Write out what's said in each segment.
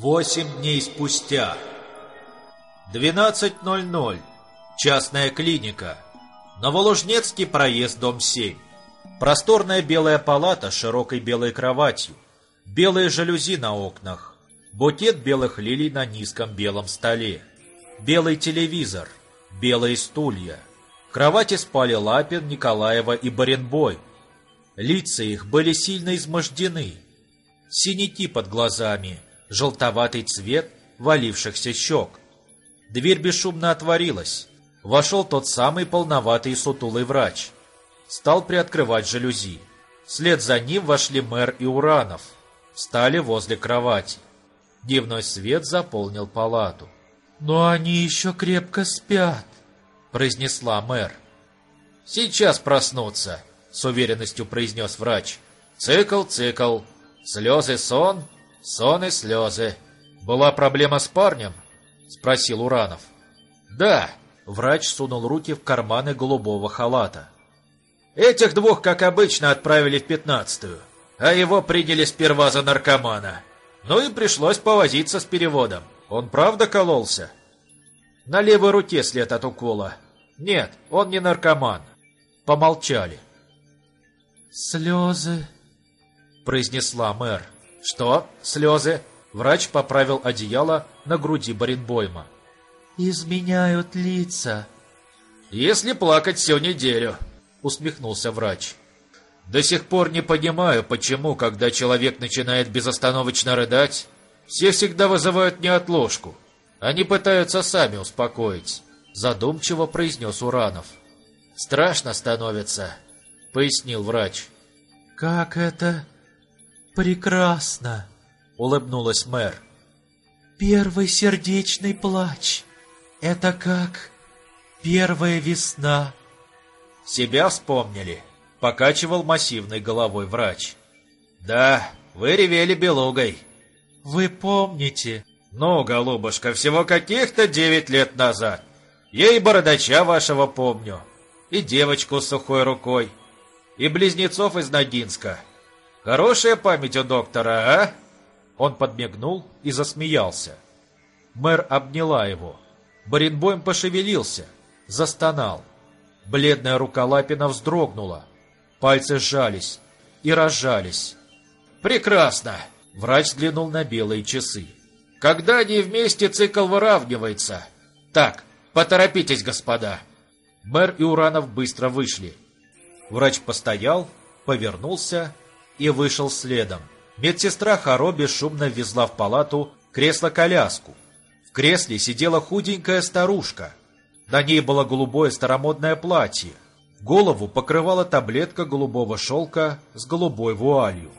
Восемь дней спустя. 12.00. Частная клиника. Новоложнецкий проезд, дом 7. Просторная белая палата с широкой белой кроватью. Белые жалюзи на окнах. Букет белых лилий на низком белом столе. Белый телевизор. Белые стулья. В кровати спали Лапин, Николаева и Баренбой. Лица их были сильно измождены. Синяки под глазами – желтоватый цвет валившихся щек. Дверь бесшумно отворилась. Вошел тот самый полноватый сутулый врач. Стал приоткрывать жалюзи. Вслед за ним вошли мэр и Уранов. Встали возле кровати. Дневной свет заполнил палату. «Но они еще крепко спят», — произнесла мэр. «Сейчас проснутся», — с уверенностью произнес врач. «Цикл, цикл. Слезы, сон, сон и слезы. Была проблема с парнем? Спросил Уранов. Да. Врач сунул руки в карманы голубого халата. Этих двух, как обычно, отправили в пятнадцатую, а его приняли сперва за наркомана. Ну и пришлось повозиться с переводом. Он правда кололся? На левой руке след от укола. Нет, он не наркоман. Помолчали. «Слезы», — произнесла мэр. «Что? Слезы?» Врач поправил одеяло на груди Баренбойма. «Изменяют лица». «Если плакать всю неделю», — усмехнулся врач. «До сих пор не понимаю, почему, когда человек начинает безостановочно рыдать, все всегда вызывают неотложку. Они пытаются сами успокоить», — задумчиво произнес Уранов. «Страшно становится», — пояснил врач. «Как это «Прекрасно!» — улыбнулась мэр. «Первый сердечный плач. Это как первая весна». «Себя вспомнили», — покачивал массивной головой врач. «Да, вы ревели белугой». «Вы помните?» «Ну, голубушка, всего каких-то девять лет назад. Я и бородача вашего помню, и девочку с сухой рукой, и близнецов из Ногинска». Хорошая память у доктора, а? Он подмигнул и засмеялся. Мэр обняла его. Баренбойм пошевелился, застонал. Бледная рука Лапина вздрогнула. Пальцы сжались и разжались. «Прекрасно!» Врач взглянул на белые часы. «Когда они вместе, цикл выравнивается. Так, поторопитесь, господа!» Мэр и Уранов быстро вышли. Врач постоял, повернулся и вышел следом. Медсестра Харо бесшумно ввезла в палату кресло-коляску. В кресле сидела худенькая старушка. На ней было голубое старомодное платье. Голову покрывала таблетка голубого шелка с голубой вуалью.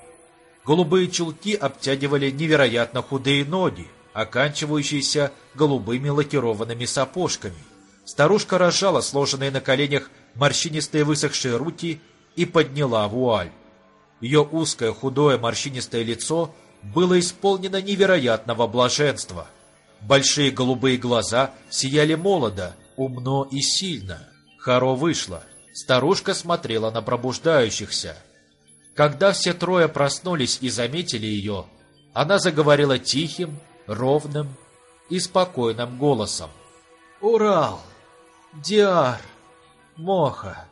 Голубые чулки обтягивали невероятно худые ноги, оканчивающиеся голубыми лакированными сапожками. Старушка разжала сложенные на коленях морщинистые высохшие руки и подняла вуаль. Ее узкое, худое, морщинистое лицо было исполнено невероятного блаженства. Большие голубые глаза сияли молодо, умно и сильно. Харо вышла. Старушка смотрела на пробуждающихся. Когда все трое проснулись и заметили ее, она заговорила тихим, ровным и спокойным голосом. «Урал! Диар! Моха!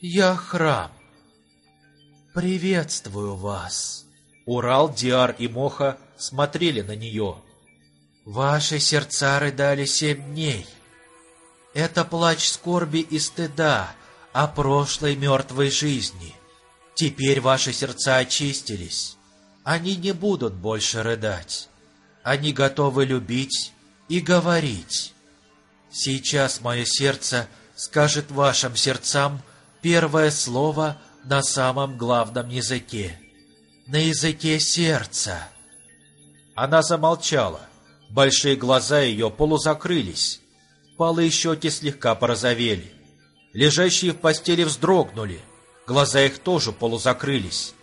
Я храм! «Приветствую вас!» Урал, Диар и Моха смотрели на нее. «Ваши сердца рыдали семь дней. Это плач скорби и стыда о прошлой мертвой жизни. Теперь ваши сердца очистились. Они не будут больше рыдать. Они готовы любить и говорить. Сейчас мое сердце скажет вашим сердцам первое слово — на самом главном языке, на языке сердца. Она замолчала. Большие глаза ее полузакрылись. Палые щеки слегка порозовели. Лежащие в постели вздрогнули. Глаза их тоже полузакрылись.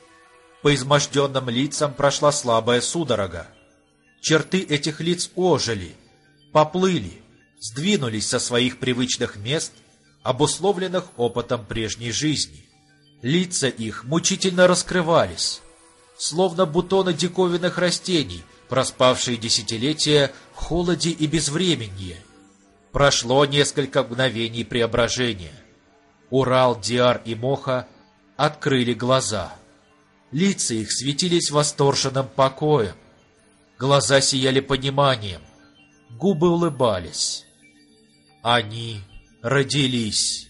По изможденным лицам прошла слабая судорога. Черты этих лиц ожили, поплыли, сдвинулись со своих привычных мест, обусловленных опытом прежней жизни. Лица их мучительно раскрывались, словно бутоны диковинных растений, проспавшие десятилетия в холоде и безвременье. Прошло несколько мгновений преображения. Урал, Диар и Моха открыли глаза. Лица их светились восторженным покоем. Глаза сияли пониманием. Губы улыбались. Они родились.